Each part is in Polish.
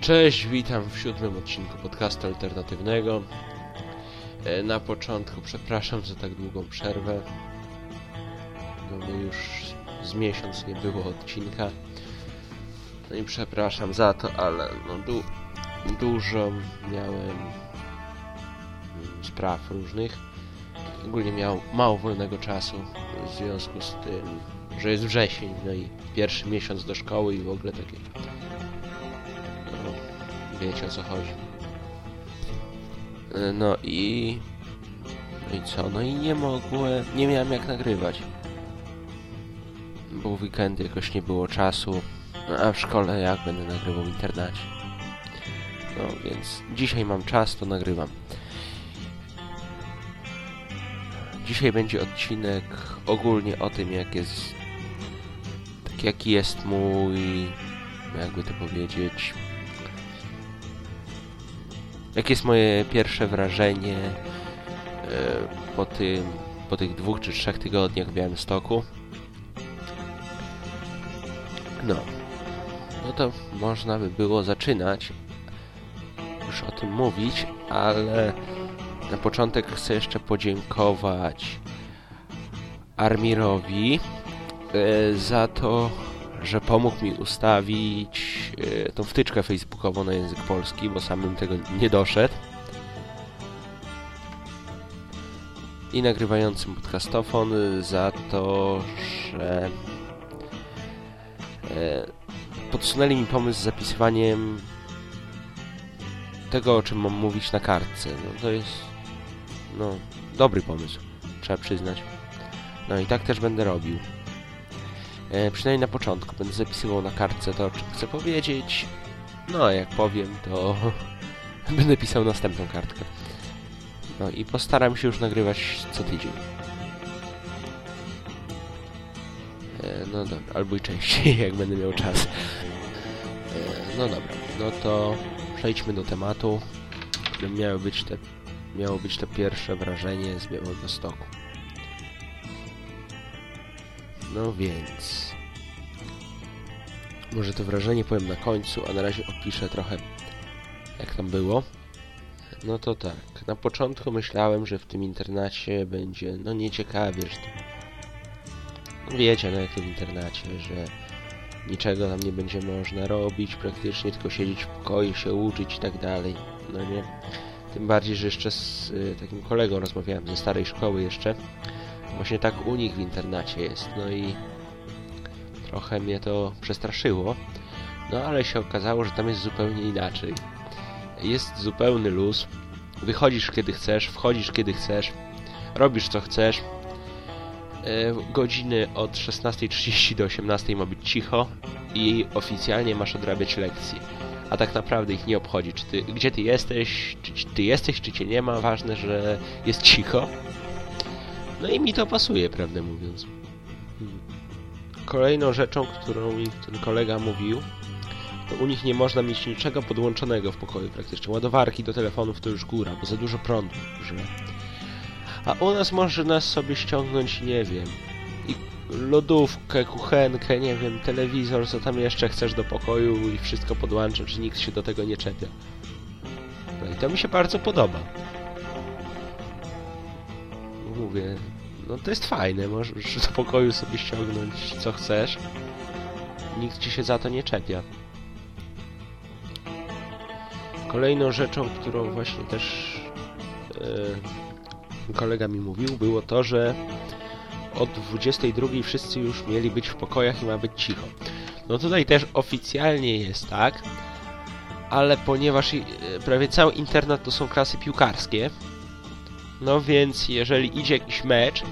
Cześć, witam w siódmym odcinku podcastu alternatywnego. E, Na początku przepraszam za tak długą przerwę. No bo już z miesiąc nie było odcinka. No i przepraszam za to, ale no du dużo miałem mm, spraw różnych. Ogólnie miał mało wolnego czasu w związku z tym, że jest wrzesień, no i pierwszy miesiąc do szkoły i w ogóle takie wiecie o co chodzi. E, No i... No i co? No i nie mogłem... Nie miałem jak nagrywać. Bo w weekendy jakoś nie było czasu. No, a w szkole jak będę nagrywał w internacie? No więc dzisiaj mam czas, to nagrywam. Dzisiaj będzie odcinek ogólnie o tym, jak jest... Tak jaki jest mój... Jakby to powiedzieć... Jakie jest moje pierwsze wrażenie e, po tym, po tych dwóch czy trzech tygodniach w Białymstoku? No, no to można by było zaczynać już o tym mówić, ale na początek chcę jeszcze podziękować Armirowi e, za to, że pomógł mi ustawić e, tą wtyczkę facebookową na język polski, bo sam bym tego nie doszedł. I nagrywającym podcastofon za to, że e, podsunęli mi pomysł z zapisywaniem tego, o czym mam mówić na kartce. No to jest no dobry pomysł, trzeba przyznać. No i tak też będę robił. E, przynajmniej na początku będę zapisywał na kartce to, o czym chcę powiedzieć. No, a jak powiem, to będę pisał następną kartkę. No i postaram się już nagrywać co tydzień. E, no dobra, albo i częściej, jak będę miał czas. E, no dobra, no to przejdźmy do tematu, którym miało być te, miało być to pierwsze wrażenie z Białego Stoku. No więc... Może to wrażenie powiem na końcu, a na razie opiszę trochę jak tam było. No to tak, na początku myślałem, że w tym internacie będzie, no nieciekawie, że to... No wiecie, no jak w internacie, że niczego tam nie będzie można robić, praktycznie tylko siedzieć w pokoju, się uczyć i tak dalej, no nie? Tym bardziej, że jeszcze z y, takim kolegą rozmawiałem ze starej szkoły jeszcze, Właśnie tak u nich w internacie jest, no i trochę mnie to przestraszyło. No ale się okazało, że tam jest zupełnie inaczej. Jest zupełny luz. Wychodzisz kiedy chcesz, wchodzisz kiedy chcesz, robisz co chcesz. E, godziny od 16.30 do 18.00 ma być cicho i oficjalnie masz odrabiać lekcje. A tak naprawdę ich nie obchodzi, czy ty, gdzie ty jesteś, czy ty jesteś, czy cię nie ma. Ważne, że jest cicho. No i mi to pasuje, prawdę mówiąc. Kolejną rzeczą, którą mi ten kolega mówił, to u nich nie można mieć niczego podłączonego w pokoju praktycznie. Ładowarki do telefonów to już góra, bo za dużo prądu używa. A u nas można sobie ściągnąć, nie wiem, i lodówkę, kuchenkę, nie wiem, telewizor, co tam jeszcze chcesz do pokoju i wszystko podłączać, nikt się do tego nie czepia. No i to mi się bardzo podoba mówię, no to jest fajne, możesz do pokoju sobie ściągnąć co chcesz. Nikt ci się za to nie czepia. Kolejną rzeczą, którą właśnie też yy, kolega mi mówił, było to, że od 22 wszyscy już mieli być w pokojach i ma być cicho. No tutaj też oficjalnie jest tak, ale ponieważ prawie cały internat to są klasy piłkarskie, no więc jeżeli idzie jakiś mecz,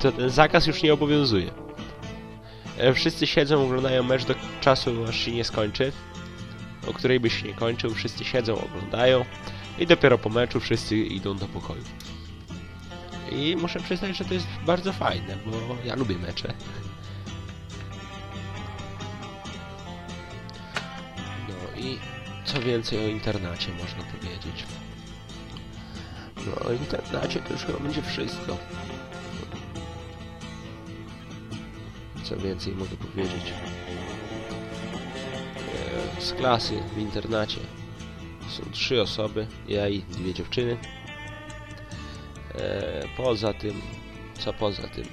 to ten zakaz już nie obowiązuje. E, wszyscy siedzą, oglądają mecz do czasu, aż się nie skończy. O której by się nie kończył, wszyscy siedzą, oglądają. I dopiero po meczu wszyscy idą do pokoju. I muszę przyznać, że to jest bardzo fajne, bo ja lubię mecze. No i co więcej o internacie można powiedzieć. No, o internacie to już chyba będzie wszystko. Co więcej mogę powiedzieć? z klasy w internacie są trzy osoby, ja i dwie dziewczyny. E, poza tym, co poza tym?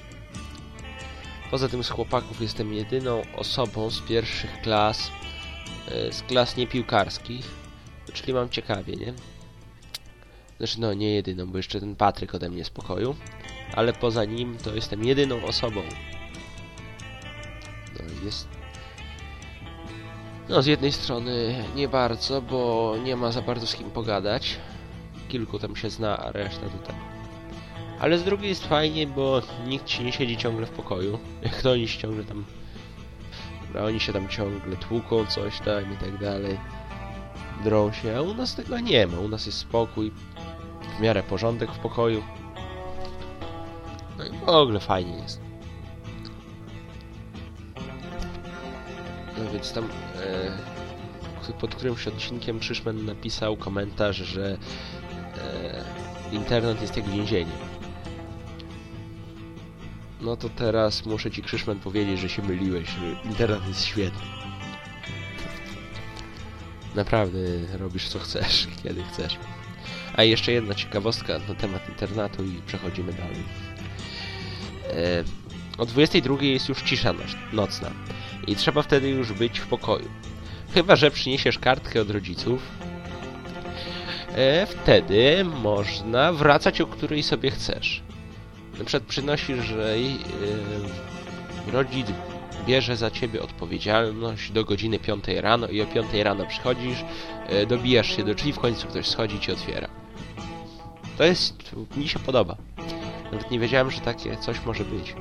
Poza tym z chłopaków jestem jedyną osobą z pierwszych klas, e, z klas niepiłkarskich, czyli mam ciekawie, nie? Znaczy, no, nie jedyną, bo jeszcze ten Patryk ode mnie z pokoju, ale poza nim to jestem jedyną osobą. No, jest... No, z jednej strony nie bardzo, bo nie ma za bardzo z kim pogadać. Kilku tam się zna, a reszta to tak. Ale z drugiej jest fajnie, bo nikt ci nie siedzi ciągle w pokoju. Jak to oni się ciągle tam... Dobra, oni się tam ciągle tłuką, coś tam i tak dalej. Drą się, a u nas tego nie ma. U nas jest spokój, w miarę porządek w pokoju. No i w ogóle fajnie jest. No więc tam e, pod którymś odcinkiem Krzyszman napisał komentarz, że e, internet jest jak więzienie. No to teraz muszę ci Krzyszman powiedzieć, że się myliłeś, że internet jest świetny. Naprawdę robisz co chcesz, kiedy chcesz. A jeszcze jedna ciekawostka na temat internetu i przechodzimy dalej. E, o 22 jest już cisza nocna i trzeba wtedy już być w pokoju. Chyba, że przyniesiesz kartkę od rodziców. E, wtedy można wracać o której sobie chcesz. Na przykład przynosisz, że e, rodzic bierze za ciebie odpowiedzialność do godziny 5 rano i o 5 rano przychodzisz, dobijasz się do drzwi, w końcu ktoś schodzi i ci otwiera. To jest... mi się podoba. Nawet nie wiedziałem, że takie coś może być.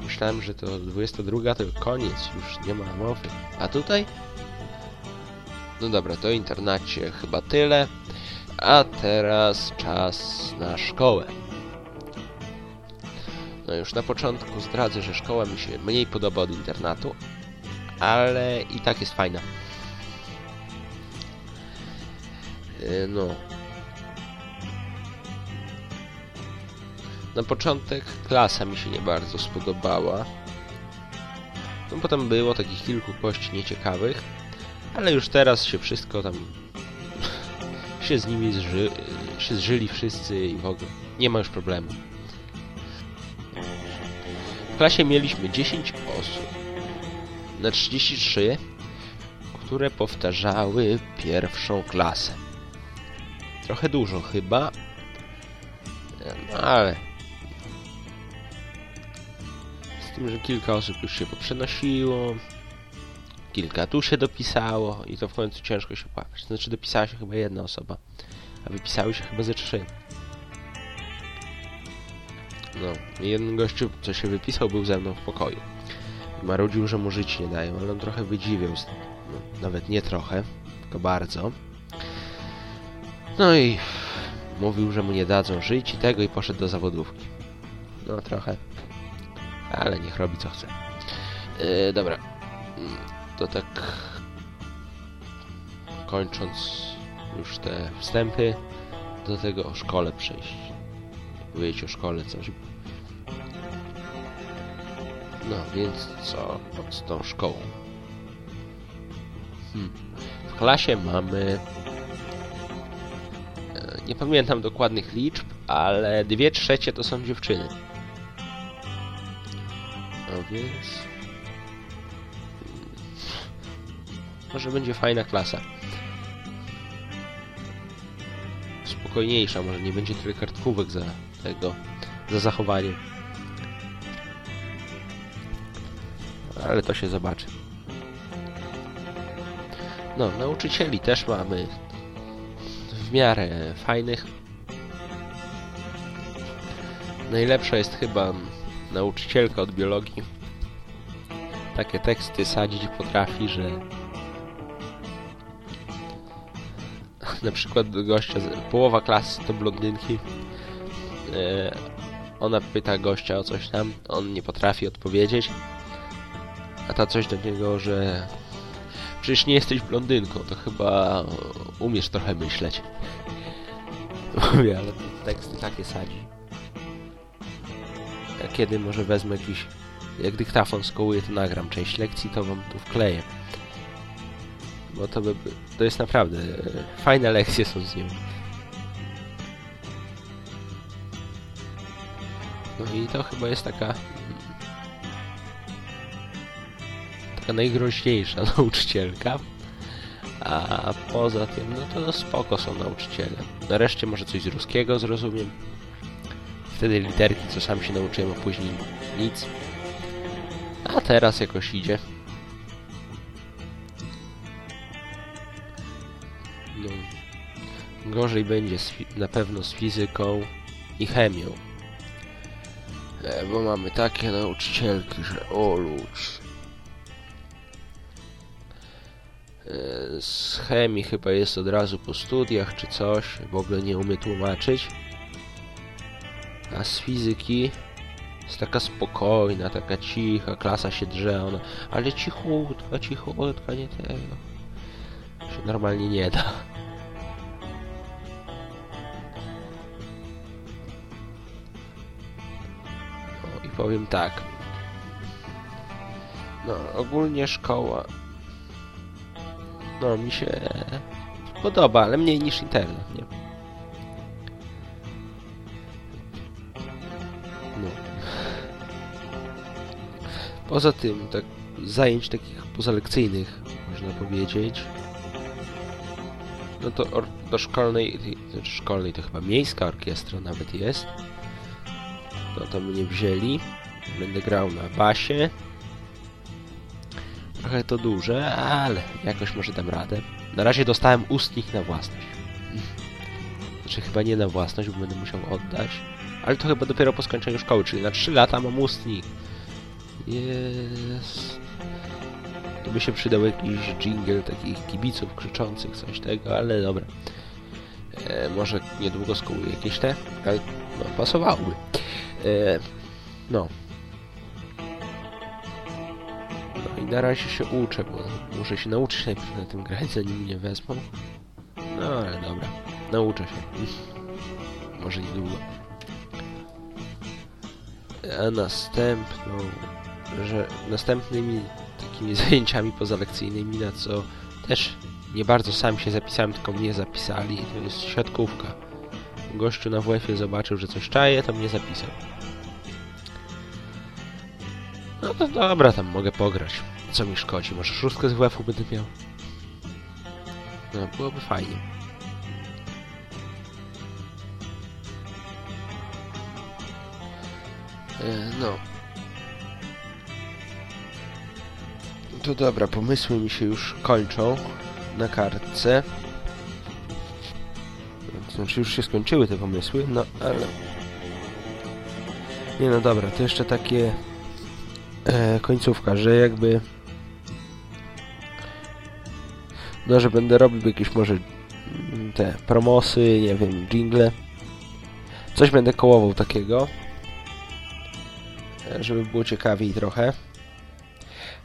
Myślałem, że to 22 to koniec, już nie ma mowy. A tutaj? No dobra, to internacie chyba tyle. A teraz czas na szkołę. No już na początku zdradzę, że szkoła mi się mniej podoba od internatu, ale i tak jest fajna. No. Na początek klasa mi się nie bardzo spodobała. No potem było takich kilku kości nieciekawych, ale już teraz się wszystko tam się z nimi zży... się zżyli wszyscy i w ogóle nie ma już problemu. W klasie mieliśmy 10 osób na 33, które powtarzały pierwszą klasę. Trochę dużo chyba, no ale z tym, że kilka osób już się poprzenosiło, kilka tu się dopisało i to w końcu ciężko się płakać. Znaczy dopisała się chyba jedna osoba, a wypisały się chyba ze trzy. No, jeden gościu, co się wypisał, był ze mną w pokoju. Marudził, że mu żyć nie dają, ale on trochę wydziwiał. No, nawet nie trochę, tylko bardzo. No i mówił, że mu nie dadzą żyć i tego i poszedł do zawodówki. No trochę. Ale niech robi co chce. Yy, dobra. To tak kończąc już te wstępy do tego o szkole przejść. Powiedzieć o szkole coś. No więc co z tą szkołą? Hmm. W klasie mamy nie pamiętam dokładnych liczb, ale dwie trzecie to są dziewczyny. No więc... Może będzie fajna klasa. Spokojniejsza, może nie będzie tyle kartkówek za tego, za zachowanie. Ale to się zobaczy. No, nauczycieli też mamy miarę fajnych. Najlepsza jest chyba nauczycielka od biologii. Takie teksty sadzić potrafi, że na przykład gościa, połowa klasy to blondynki. E, ona pyta gościa o coś tam, on nie potrafi odpowiedzieć. A ta coś do niego, że Przecież nie jesteś blondynką, to chyba umiesz trochę myśleć. Mówię, ale teksty takie sadzi. A kiedy może wezmę jakiś jak dyktafon skołuję, to nagram część lekcji, to wam tu wkleję. Bo to by, to jest naprawdę fajne lekcje są z nią. No i to chyba jest taka taka najgroźniejsza nauczycielka. A poza tym, no to no spoko są nauczyciele. Nareszcie może coś z ruskiego zrozumiem. Wtedy literki, co sam się nauczyłem, a później nic. A teraz jakoś idzie. No. Gorzej będzie na pewno z fizyką i chemią. E, bo mamy takie nauczycielki, że o. z chemii chyba jest od razu po studiach czy coś, w ogóle nie umie tłumaczyć. A z fizyki jest taka spokojna, taka cicha, klasa się drze, ona, ale cichutka, cichutka, nie tego. Się normalnie nie da. O, I powiem tak. No, ogólnie szkoła no mi się podoba, ale mniej niż internet, nie? No. Poza tym, tak zajęć takich pozalekcyjnych, można powiedzieć, no to do szkolnej, szkolnej to chyba miejska orkiestra nawet jest. No to mnie wzięli. Będę grał na basie, Trochę to duże, ale jakoś może dam radę. Na razie dostałem ustnik na własność. Znaczy chyba nie na własność, bo będę musiał oddać. Ale to chyba dopiero po skończeniu szkoły, czyli na 3 lata mam ustnik. Jest. To by się przydał jakiś jingle takich kibiców krzyczących, coś tego, ale dobra. E, może niedługo skołuję jakieś te, ale no, pasowałoby. E, no, na razie się uczę, bo muszę się nauczyć najpierw na tym grać, zanim mnie wezmą. No ale dobra, nauczę się. Może niedługo. A następną, że następnymi takimi zajęciami pozalekcyjnymi, na co też nie bardzo sam się zapisałem, tylko mnie zapisali, to jest siatkówka. Gościu na WF-ie zobaczył, że coś czaje, to mnie zapisał. No to dobra, tam mogę pograć. Co mi szkodzi? Może szóstkę z WF-u będę miał? No, byłoby fajnie. E, no. To dobra, pomysły mi się już kończą na kartce. Znaczy już się skończyły te pomysły, no ale... Nie no dobra, to jeszcze takie e, końcówka, że jakby no, że będę robił jakieś może mm, te promosy, nie wiem, jingle. Coś będę kołował takiego, e, żeby było ciekawiej trochę.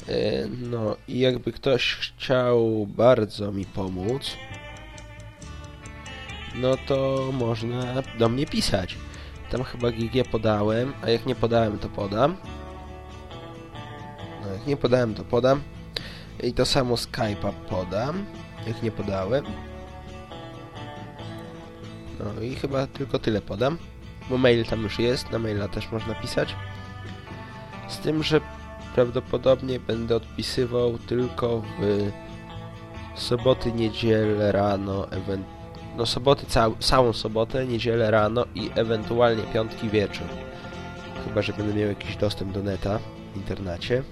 E, no i jakby ktoś chciał bardzo mi pomóc, no to można do mnie pisać. Tam chyba GG podałem, a jak nie podałem, to podam. No jak nie podałem, to podam. I to samo Skype'a podam, jak nie podałem. No i chyba tylko tyle podam, bo mail tam już jest, na maila też można pisać. Z tym, że prawdopodobnie będę odpisywał tylko w soboty, niedzielę rano, no soboty, cał całą sobotę, niedzielę rano i ewentualnie piątki wieczór. Chyba, że będę miał jakiś dostęp do neta w internecie.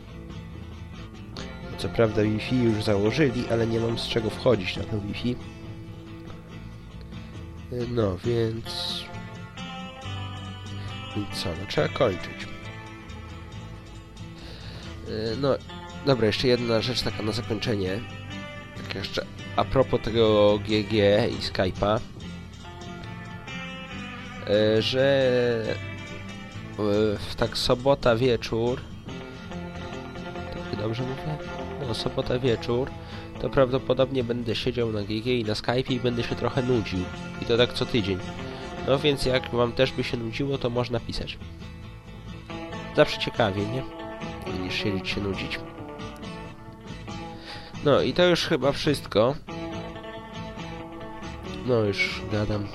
Co prawda Wi-Fi już założyli, ale nie mam z czego wchodzić na to Wi-Fi. No, więc... Co, no trzeba kończyć. No, dobra, jeszcze jedna rzecz taka na zakończenie. Tak jeszcze a propos tego GG i Skype'a. E, że w tak sobota wieczór tak dobrze mówię? no, sobota wieczór, to prawdopodobnie będę siedział na GG i na Skype i będę się trochę nudził. I to tak co tydzień. No więc jak wam też by się nudziło, to można pisać. Zawsze ciekawie, nie? Niż siedzieć się nudzić. No i to już chyba wszystko. No już gadam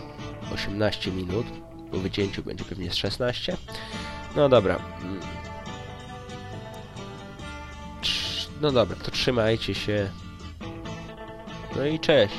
18 minut. Po wycięciu będzie pewnie z 16. No dobra. No dobra, to trzymajcie się. No i cześć.